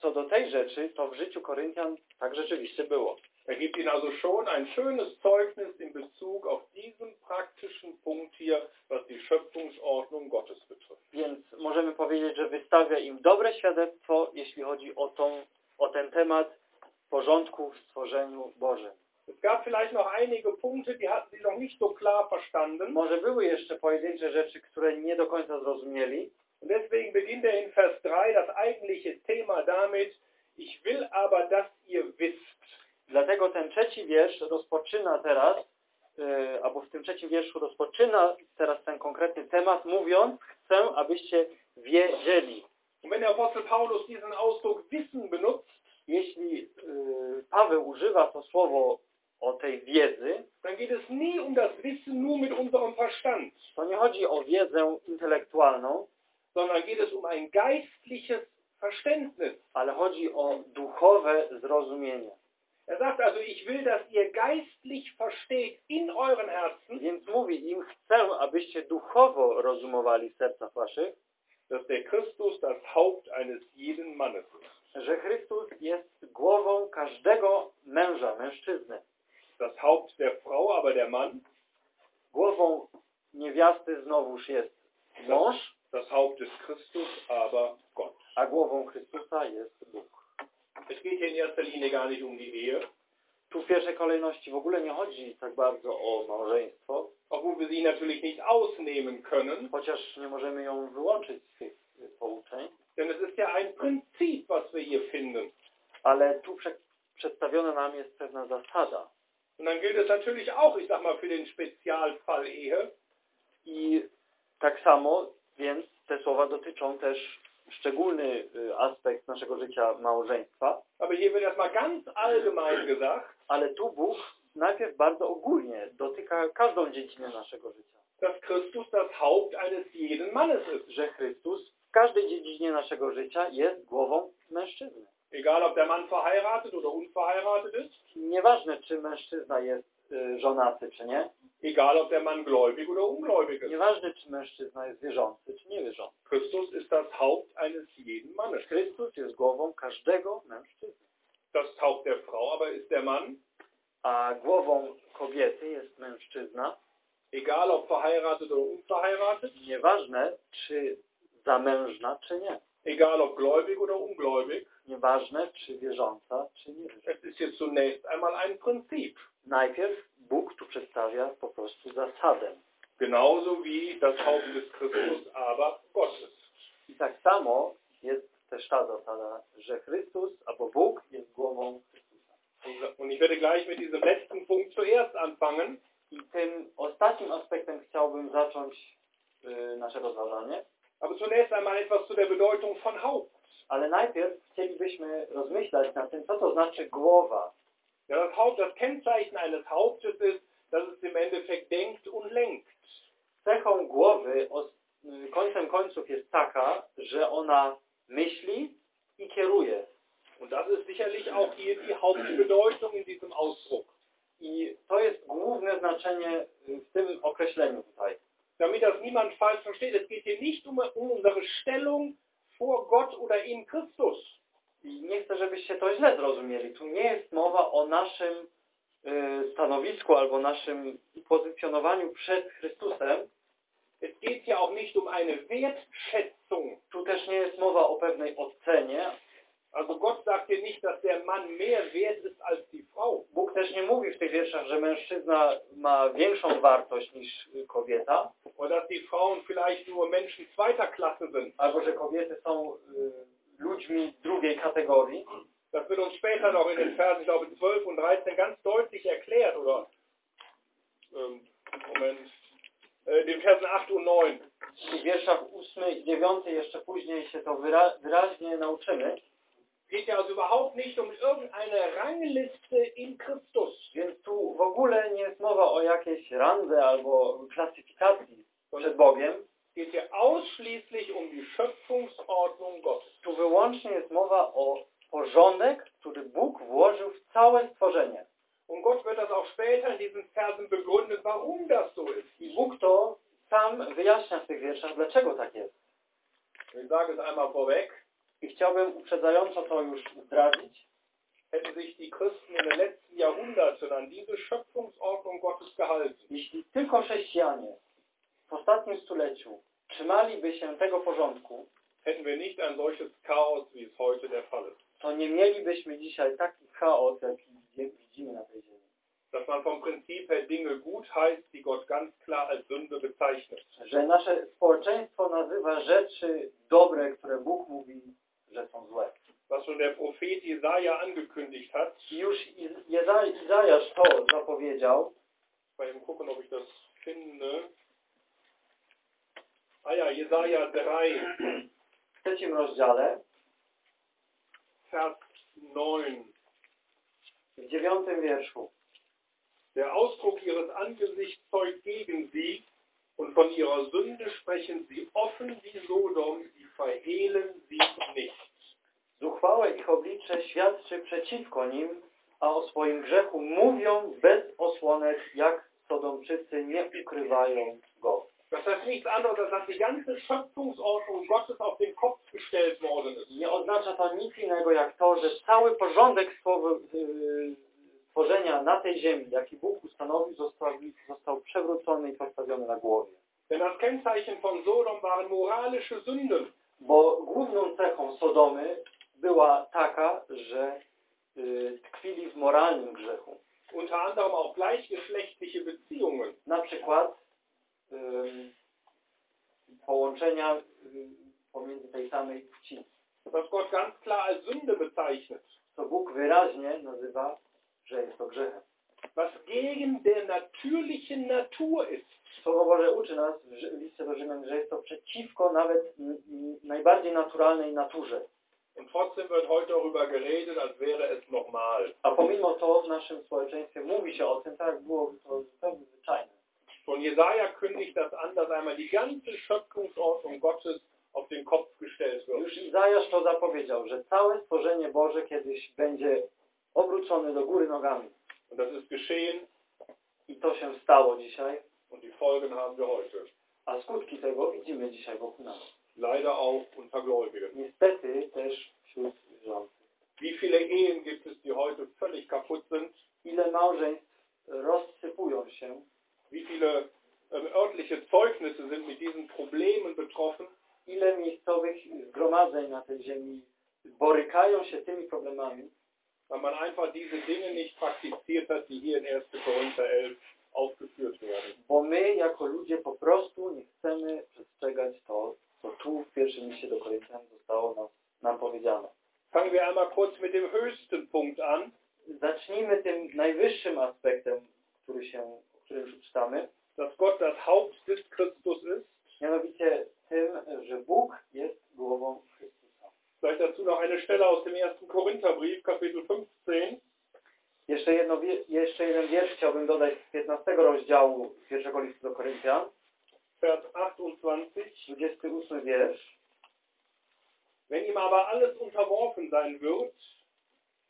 co do tej rzeczy, to w życiu Koryntian tak rzeczywiście było. Er gibt ihnen also schon ein schönes Zeugnis in Bezug auf diesen praktischen Punkt hier, was die Schöpfungsordnung Gottes betrifft. Więc możemy powiedzieć, że wystawia im dobre świadectwo, jeśli chodzi o, tą, o ten temat porządku w stworzeniu Bożym. Es gab vielleicht noch einige Punkte, die hatten sie noch nicht so klar verstanden. Może były jeszcze pojedyncze rzeczy, które nie do końca zrozumieli, Und deswegen beginnt er in Vers 3 das eigentliche Thema damit, ich will aber, dass ihr wisst. Dlatego ten trzeci wiersz rozpoczyna teraz, yy, albo w tym trzecim wierszu rozpoczyna teraz ten konkretny temat, mówiąc, chcę, abyście wiedzieli. Und wenn der Apostel Paulus diesen Ausdruck Wissen benutzt, Jeśli yy, Paweł używa to słowo o tej wiedzy, dann geht es nie um das Wissen nur mit unserem Verstand, to nie chodzi o wiedzę intelektualną, sondern geht es um ein geistliches Verständnis. ale chodzi o duchowe zrozumienie. Er sagt also, ich will, dass ihr geistlich versteht in euren Herzen, Więc mówi im, chcę, abyście duchowo rozumowali w sercach waszych, dass der Christus das Haupt eines jeden Mannes ist. że Chrystus jest głową każdego męża, mężczyzny. Das Haupt der Frau, aber der Mann, Głową niewiasty znowuż jest mąż, das Haupt des Christus, aber Gott. a głową Chrystusa jest Bóg. Es geht hier in erster Linie gar nicht um die Ehe, Tu w pierwszej kolejności w ogóle nie chodzi tak bardzo o małżeństwo, obwohl wir sie natürlich nicht ausnehmen können, chociaż nie możemy ją wyłączyć z tych pouczeń, denn es ist ja ein Prinzip, was wir hier finden. ale tu prze przedstawiona nam jest pewna zasada. Und dann gilt es natürlich auch, ich sag mal, für den Spezialfall Ehe, I tak samo, więc te słowa dotyczą też szczególny y, aspekt naszego życia małżeństwa, aber hier wird erstmal ganz allgemein gesagt, ale tu Bóg najpierw bardzo ogólnie dotyka każdą dziedzinę naszego życia. dass Christus das Haupt eines jeden Mannes ist. Że Chrystus w każdej dziedzinie naszego życia jest głową mężczyzny. Egal, ob der Mann verheiratet oder unverheiratet ist, Nieważne, czy mężczyzna jest y, żonaty, czy nie. Egal, ob der Mann gläubig oder ungläubig ist. Nieważne, czy mężczyzna jest wierzący, czy niewierzący. Christus ist das Haupt eines jeden Mannes. Chrystus jest głową każdego mężczyzny. Das Haupt der Frau aber ist der Mann, A głową kobiety jest mężczyzna. egal, ob verheiratet oder unverheiratet, Nieważne, czy zamężna, czy nie. egal, ob gläubig oder ungläubig. Nieważne, czy wierząca, czy niewierząca. Es ist hier zunächst einmal ein Prinzip. Najpierw Bóg tu przedstawia po prostu zasadę. Genauso wie das Haupt des Christus aber Gott ist. I tak samo jest też ta zasada, że Chrystus albo Bóg jest głową Chrystusa. Und ich werde gleich mit diesem letzten Punkt zuerst anfangen. I tym ostatnim aspektem chciałbym zacząć y, nasze rozważanie, Aber zunächst einmal etwas zu der Bedeutung von Haupt. ale najpierw chcielibyśmy rozmyślać nad tym, co to znaczy głowa. Ja, das Haupt, das Kennzeichen eines Hauptes ist, dass es im Endeffekt denkt und lenkt. Cechą głowy końcem końców jest taka, że ona myśli i kieruje. Und das ist sicherlich auch hier die Hauptbedeutung in diesem Ausdruck. I to jest główne znaczenie w tym określeniu tutaj. Damit das niemand falsch versteht, es geht hier nicht um, um unsere Stellung vor Gott oder in Christus. I nie chcę, żebyście to źle zrozumieli. Tu nie jest mowa o naszym y, stanowisku albo naszym pozycjonowaniu przed Chrystusem, Es geht ja auch nicht um eine Wertschätzung. tu też nie jest mowa o pewnej ocenie. Also Gott sagt hier nicht, dass der Mann mehr wert ist als die Frau. Bóg też nie mówi w tych wierszach, że mężczyzna ma większą wartość niż kobieta, Oder dass die Frauen vielleicht nur Menschen zweiter Klasse sind. albo że kobiety są y, ludźmi drugiej kategorii. Das wird uns später noch in den Versen, ich glaube 12 und 13 ganz deutlich erklärt. Oder, ähm, Moment, äh, den Versen 8 und 9. W wierszach 8 i 9 jeszcze później się to wyra wyraźnie nauczymy. geht ja also überhaupt nicht um irgendeine Rangliste in Christus. Więc tu w ogóle nie jest mowa o jakiejś randze albo klasyfikacji przed Bogiem. Geht hier ausschließlich um die Schöpfungsordnung Gottes. Tu wyłącznie jest mowa o porządek, który Bóg włożył w całe stworzenie. Und Gott wird das auch später in diesen Versen begründen, warum das so ist. I Bóg to sam wyjaśnia w tych wierszach, dlaczego tak jest. Ich sage es einmal vorweg. I chciałbym uprzedzająco to już zdradzić. Hätten sich die Christen in den letzten Jahrhunderten an diese Schöpfungsordnung Gottes gehalten, Jeśli tylko chrześcijanie w ostatnim stuleciu trzymaliby się tego porządku, hätten wir nicht ein solches Chaos, wie es heute der Fall ist. to nie mielibyśmy dzisiaj taki chaos, jaki widzi- widzimy na tej ziemi. Dass man vom Prinzip her Dinge gut heißt, die Gott ganz klar als Sünde bezeichnet. Że nasze społeczeństwo nazywa rzeczy dobre, które Bóg mówi, że są złe. Was schon der Prophet Jesaja angekündigt hat. Już Izajasz to zapowiedział, gucken, ob ich das finde. Ah ja, Jesaja 3, w trzecim rozdziale, Vers 9. w dziewiątym wierszu. Der Ausdruck ihres Angesichts zeugt gegen sie, und von ihrer Sünde sprechen sie offen wie Sodom, sie verhehlen sie nicht. Zuchwałe ich oblicze świadczy przeciwko nim, a o swoim grzechu mówią bez osłonek, jak Sodomczycy nie ukrywają. Das heißt nichts anderes, als dass die ganze Schöpfungsordnung Gottes auf den Kopf gestellt worden ist. Nie oznacza to nic innego jak to, że cały porządek stwo- stworzenia na tej ziemi, jaki Bóg ustanowił, został, został przewrócony i postawiony na głowie. Denn das Kennzeichen von Sodom waren moralische Sünden. Bo główną cechą Sodomy była taka, że yy, tkwili w moralnym grzechu. Unter anderem auch gleichgeschlechtliche Beziehungen. Na przykład połączenia pomiędzy tej samej płci, Das Gott ganz klar als Sünde bezeichnet. co Bóg wyraźnie nazywa, że jest to grzechem. Was gegen der natürlichen Natur ist. Słowo Boże uczy nas w liście do Rzymian, że jest to przeciwko nawet najbardziej naturalnej naturze. Und trotzdem wird heute darüber geredet, als wäre es normal. A pomimo to w naszym społeczeństwie mówi się o tym, tak byłoby to zupełnie Schon Jesaja kündigt das an, dass einmal die ganze Schöpfungsordnung Gottes auf den Kopf gestellt wird. Już Izajasz to zapowiedział, że całe stworzenie Boże kiedyś będzie obrócone do góry nogami. Und das ist geschehen I to się stało dzisiaj, und die Folgen haben wir heute. a skutki tego widzimy dzisiaj wokół nas. Leider auch unter Gläubigen. Niestety też wśród wierzących. Wie viele Ehen gibt es, die heute völlig kaputt sind? Ile małżeństw rozsypują się, Wie viele ähm, örtliche Zeugnisse sind mit diesen Problemen betroffen? ile miejscowych zgromadzeń na tej ziemi borykają się tymi problemami, weil man einfach diese Dinge nicht praktiziert hat, die hier in 1. Korinther 11 aufgeführt werden. bo my jako ludzie po prostu nie chcemy przestrzegać to, co tu w pierwszym liście do Koryntian zostało nam, nam powiedziane. Fangen wir einmal kurz mit dem höchsten Punkt an. Zacznijmy tym najwyższym aspektem, który się, o którym już czytamy, dass Gott das Haupt des Christus ist. mianowicie tym, że Bóg jest głową Chrystusa. Vielleicht dazu noch eine Stelle aus dem 1. Korintherbrief, Kapitel 15. Jeszcze, jedno, wie- jeszcze jeden wiersz chciałbym dodać z 15 rozdziału pierwszego listu do Koryntian, Vers 28. 28 wiersz. Wenn ihm aber alles unterworfen sein wird,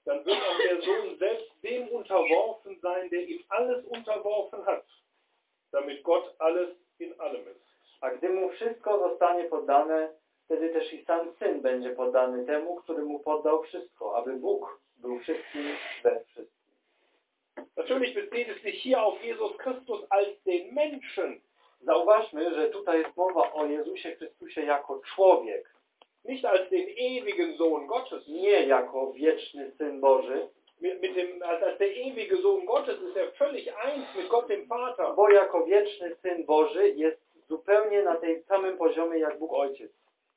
dann wird auch der Sohn selbst dem unterworfen sein, der ihm alles unterworfen hat, damit Gott alles in allem ist. A gdy mu wszystko zostanie poddane, wtedy też i sam Syn będzie poddany temu, który mu poddał wszystko, aby Bóg był wszystkim we wszystkim. Natürlich bezieht es sich hier auf Jesus Christus als den Menschen, Zauważmy, że tutaj jest mowa o Jezusie Chrystusie jako człowiek, nicht als den ewigen Sohn Gottes. nie jako wieczny Syn Boży, Mit, dem, als, als der ewige Sohn Gottes ist er völlig eins mit Gott dem Vater. bo jako wieczny Syn Boży jest zupełnie na tym samym poziomie jak Bóg Ojciec.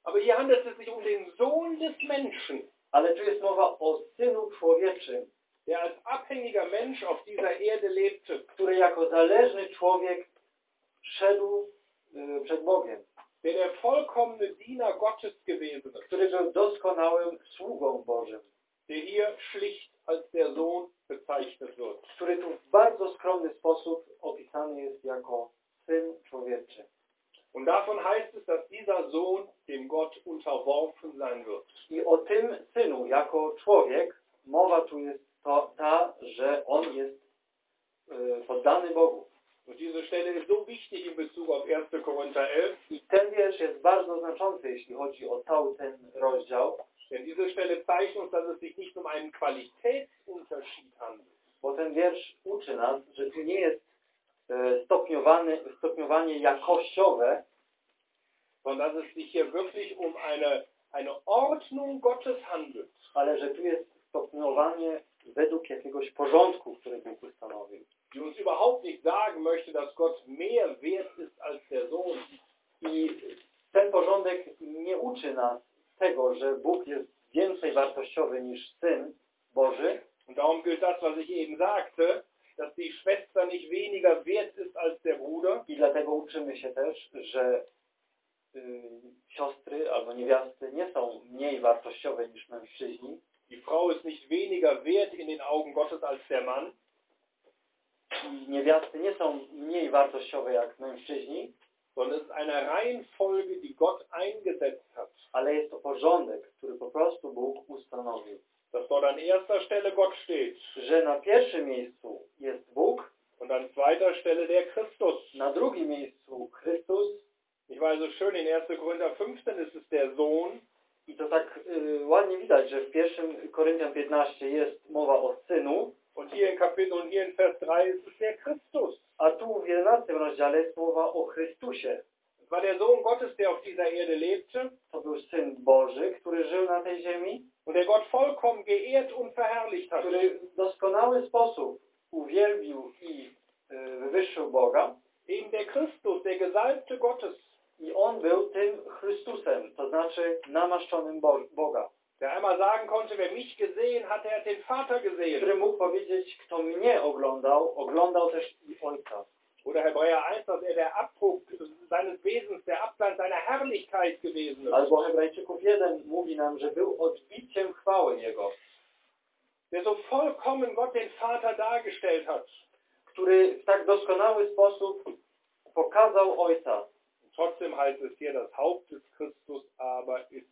Aber hier handelt es sich um den Sohn des Menschen, Ale tu jest mowa o Synu Człowieczym, der als abhängiger Mensch auf dieser Erde lebte. który jako zależny człowiek szedł y, przed Bogiem, der der vollkommene Diener Gottes gewesen ist, który był doskonałym sługą Bożym, der hier schlicht als der Sohn bezeichnet wird. który tu w bardzo skromny sposób opisany jest jako Syn Człowieczy. Und davon heißt es, dass dieser Sohn dem Gott unterworfen sein wird. I o tym Synu jako człowiek mowa tu jest to, ta, że On jest y, poddany Bogu. Und diese Stelle ist so wichtig in Bezug auf 1. Korinther 11, I ten wiersz jest bardzo znaczący, jeśli chodzi o cały ten rozdział, denn diese Stelle zeigt uns, dass es sich nicht um einen Qualitätsunterschied handelt, bo ten wiersz uczy nas, że tu nie jest e, stopniowany, stopniowanie jakościowe, sondern dass es sich hier wirklich um eine, eine Ordnung Gottes handelt. ale że tu jest stopniowanie według jakiegoś porządku, który Bóg ustanowił. Die uns überhaupt nicht sagen möchte, dass Gott mehr wert ist als der Sohn. I ten porządek nie uczy nas tego, że Bóg jest więcej wartościowy niż Syn Boży, Und darum gilt das, was ich eben sagte, dass die Schwester nicht weniger wert ist als der Bruder, i dlatego uczymy się też, że y, siostry albo niewiasty nie są mniej wartościowe niż mężczyźni, die Frau ist nicht weniger wert in den Augen Gottes als der Mann, i niewiasty nie są mniej wartościowe jak mężczyźni, sondern es ist eine Reihenfolge, die Gott eingesetzt hat. ale jest to porządek, który po prostu Bóg ustanowił. Dass dort an erster Stelle Gott steht Że na pierwszym miejscu jest Bóg, und an zweiter Stelle der Christus. na drugim miejscu Chrystus Ich weiß so schön, in 1. Korinther 15 ist es der Sohn, i to tak y, ładnie widać, że w pierwszym Koryntian 15 jest mowa o Synu, und hier in Kapitel und hier in Vers 3 ist es der Christus. a tu w 11 rozdziale jest mowa o Chrystusie. War der Sohn Gottes, der auf dieser Erde lebte To był Syn Boży, który żył na tej ziemi, und der Gott vollkommen geehrt und verherrlicht hat. który w doskonały sposób uwielbił i y, wywyższył Boga Eben der Christus, der Gesalbte Gottes, i On był tym Chrystusem, to znaczy namaszczonym Bo Boga, der einmal sagen konnte, wer mich gesehen hat, der hat den Vater gesehen. który mógł powiedzieć, kto mnie oglądał, oglądał też i Ojca. Oder Hebräer 1, dass er der Abdruck seines Wesens, der Abgleich seiner Herrlichkeit gewesen ist. Albo Hebrajczyków 1 mówi nam, że był odbiciem chwały Jego, Der so vollkommen Gott den Vater dargestellt hat. który w tak doskonały sposób pokazał Ojca. Trotzdem heißt es hier, das Haupt des Christus aber ist.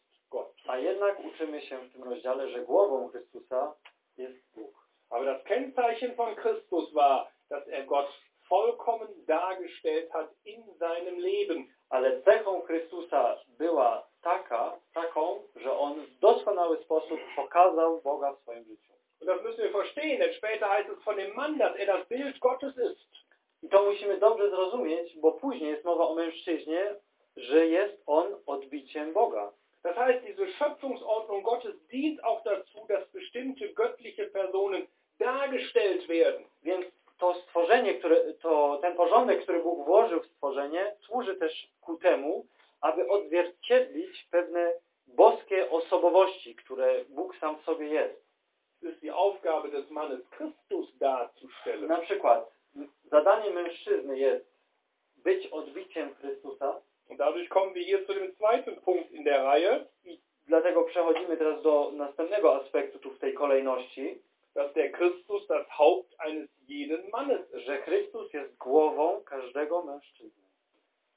A jednak uczymy się w tym rozdziale, że głową Chrystusa jest Bóg. Aber das Kennzeichen von Christus war, dass er Gott vollkommen dargestellt hat in seinem Leben. Ale cechą Chrystusa była taka, taką, że On w doskonały sposób pokazał Boga w swoim życiu. Und das müssen wir verstehen, denn später heißt es von dem Mann, dass er das Bild Gottes ist. I to musimy dobrze zrozumieć, bo później jest mowa o mężczyźnie, że jest on odbiciem Boga. Das heißt, diese Schöpfungsordnung Gottes dient auch dazu, dass bestimmte göttliche Personen dargestellt werden. Więc to stworzenie, które, to, ten porządek, który Bóg włożył w stworzenie, służy też ku temu, aby odzwierciedlić pewne boskie osobowości, które Bóg sam w sobie jest. Es ist die Aufgabe des Mannes, Christus darzustellen. Na przykład zadanie mężczyzny jest być odbiciem Chrystusa Und dadurch kommen wir hier zu dem zweiten Punkt in der Reihe, i dlatego przechodzimy teraz do następnego aspektu tu w tej kolejności, dass der Christus das Haupt eines jeden Mannes ist. że Chrystus jest głową każdego mężczyzny.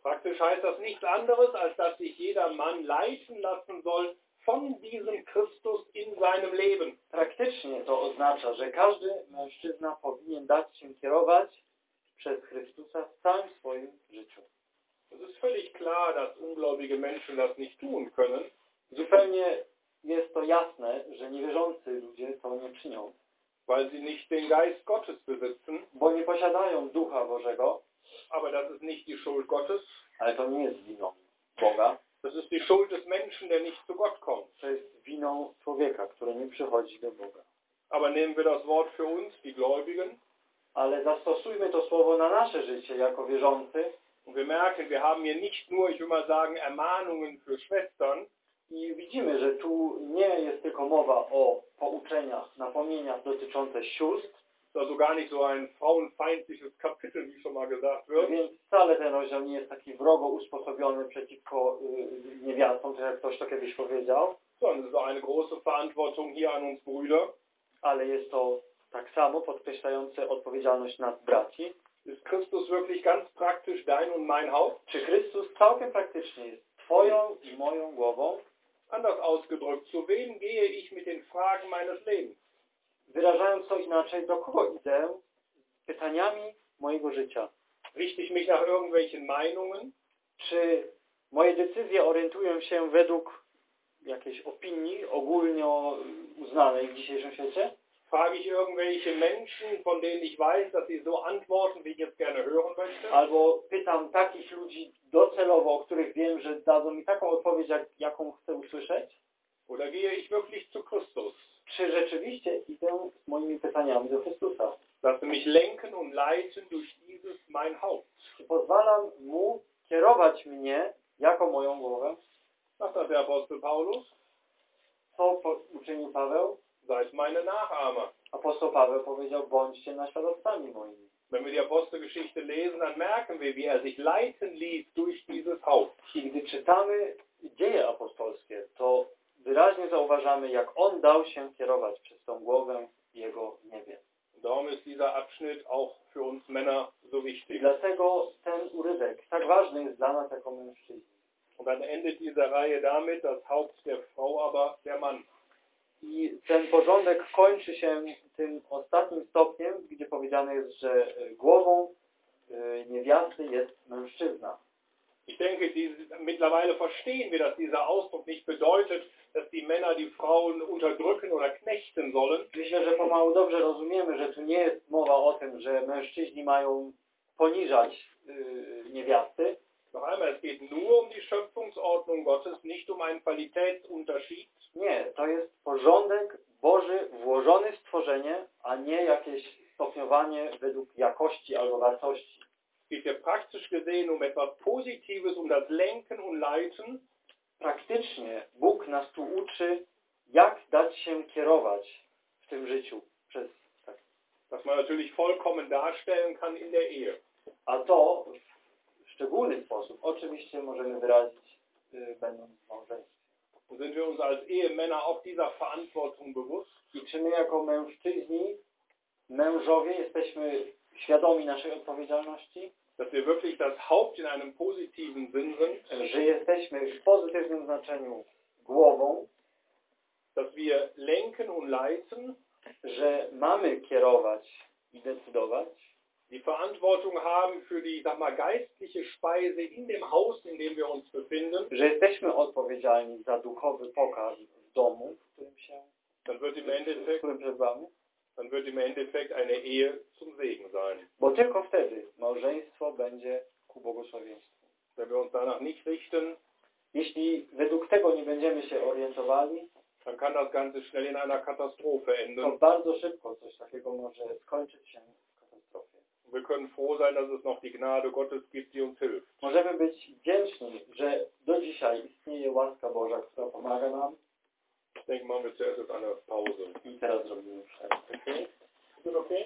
Praktisch heißt das nichts anderes, als dass sich jeder Mann leiten lassen soll von diesem Christus in seinem Leben. Praktycznie to oznacza, że każdy mężczyzna powinien dać się kierować przez Chrystusa w całym swoim życiu. Es ist völlig klar, dass ungläubige Menschen das nicht tun können. Zupełnie jest to jasne, że niewierzący ludzie to nie czynią. weil sie nicht den Geist Gottes besitzen. bo nie posiadają Ducha Bożego, Aber das ist nicht die Schuld Gottes. ale to nie jest winą Boga, Das ist die Schuld des Menschen, der nicht zu Gott kommt. to jest winą człowieka, który nie przychodzi do Boga. Aber nehmen wir das Wort für uns, die Gläubigen, Ale zastosujmy to słowo na nasze życie jako wierzący und wir merken, wir haben hier nicht nur, ich will mal sagen, Ermahnungen für Schwestern, i widzimy, że tu nie jest tylko mowa o pouczeniach, napomnieniach dotyczące sióstr, ist also gar nicht so ein frauenfeindliches Kapitel, wie schon mal gesagt wird, więc wcale ten rozdział nie jest taki wrogo usposobiony przeciwko y, niewiastom, tak jak ktoś to kiedyś powiedział, sondern es ist eine große Verantwortung hier an uns Brüder. ale jest to tak samo podkreślające odpowiedzialność nas braci. Ist Christus wirklich ganz praktisch dein und mein Haupt? Czy Chrystus całkiem praktycznie jest Twoją i moją głową? Anders ausgedrückt, zu wem gehe ich mit den Fragen meines Lebens? Wyrażając to inaczej, do kogo idę z pytaniami mojego życia? Richte ich mich nach irgendwelchen Meinungen? Czy moje decyzje orientują się według jakiejś opinii ogólnie uznanej w dzisiejszym świecie? Frage ich irgendwelche Menschen, von denen ich weiß, dass sie so antworten, wie ich es gerne hören möchte? Albo pytam takich ludzi docelowo, o których wiem, że dadzą mi taką odpowiedź, jak, jaką chcę usłyszeć? Oder gehe ich wirklich zu Christus? Czy rzeczywiście idę z moimi pytaniami do Chrystusa? Lasse mich lenken und leiten durch dieses mein Haupt. Czy pozwalam Mu kierować mnie jako moją głowę? Was sagt der Apostel Paulus? Co uczynił Paweł? Seid meine Nachahmer. Apostoł Paweł powiedział, bądźcie naśladowcami moimi. Wenn wir die Apostelgeschichte lesen, dann merken wir, wie er sich leiten ließ durch dieses Haupt. I gdy czytamy dzieje apostolskie, to wyraźnie zauważamy, jak on dał się kierować przez tą głowę jego niebie. Darum ist dieser Abschnitt auch für uns Männer so wichtig. dlatego ten urywek tak ważny jest dla nas jako mężczyzn. Und dann endet diese Reihe damit, das Haupt der Frau aber der Mann. I ten porządek kończy się tym ostatnim stopniem, gdzie powiedziane jest, że e, głową e, niewiasty jest mężczyzna. Ich denke, diese, mittlerweile verstehen wir, dass dieser Ausdruck nicht bedeutet, dass die Männer die Frauen unterdrücken oder knechten sollen, Myślę, że pomału dobrze rozumiemy, że tu nie jest mowa o tym, że mężczyźni mają poniżać y, niewiasty, Noch einmal, es geht nur um die Schöpfungsordnung Gottes, nicht um einen Qualitätsunterschied. Nie, to jest porządek Boży włożony w stworzenie, a nie jakieś stopniowanie według jakości albo wartości. Es geht hier praktisch gesehen um etwas Positives, um das Lenken und Leiten. Praktycznie Bóg nas tu uczy, jak dać się kierować w tym życiu przez tak. das man natürlich vollkommen darstellen kann in der Ehe. A to szczególny sposób oczywiście możemy wyrazić y, będąc w małżeństwie. Und sind wir uns als Ehemänner auch dieser Verantwortung bewusst? I czy my jako mężczyźni, mężowie jesteśmy świadomi naszej odpowiedzialności? dass wir wirklich das Haupt in einem positiven Sinn sind, że jesteśmy w pozytywnym znaczeniu głową, dass wir lenken und leiten, że mamy kierować i decydować, die Verantwortung haben für die, sag mal, geistliche Speise in dem Haus, in dem wir uns befinden, że jesteśmy odpowiedzialni za duchowy w domu, w którym się, dann wird im w Endeffekt, którym przebywamy, dann wird im Endeffekt eine Ehe zum Segen sein. bo tylko wtedy małżeństwo będzie ku błogosławieństwu. Wenn wir uns danach nicht richten, Jeśli według tego nie będziemy się orientowali, dann kann das Ganze schnell in einer Katastrophe to enden. bardzo szybko coś takiego może skończyć się. Wir können froh sein, dass es noch die Gnade Gottes gibt, die uns hilft. Możemy być wdzięczni, że do dzisiaj istnieje łaska Boża, która pomaga nam Ich denke, machen wir zuerst jetzt eine Pause. i teraz zrobimy przerwę. Okay? Ist das okay?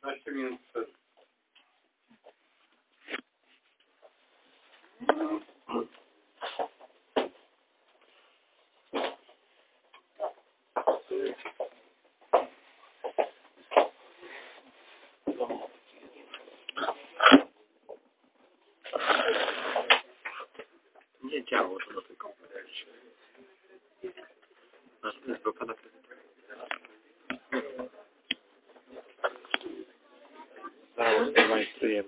Znaczy minut przed. nie działo to do tej konferencji. Do pana him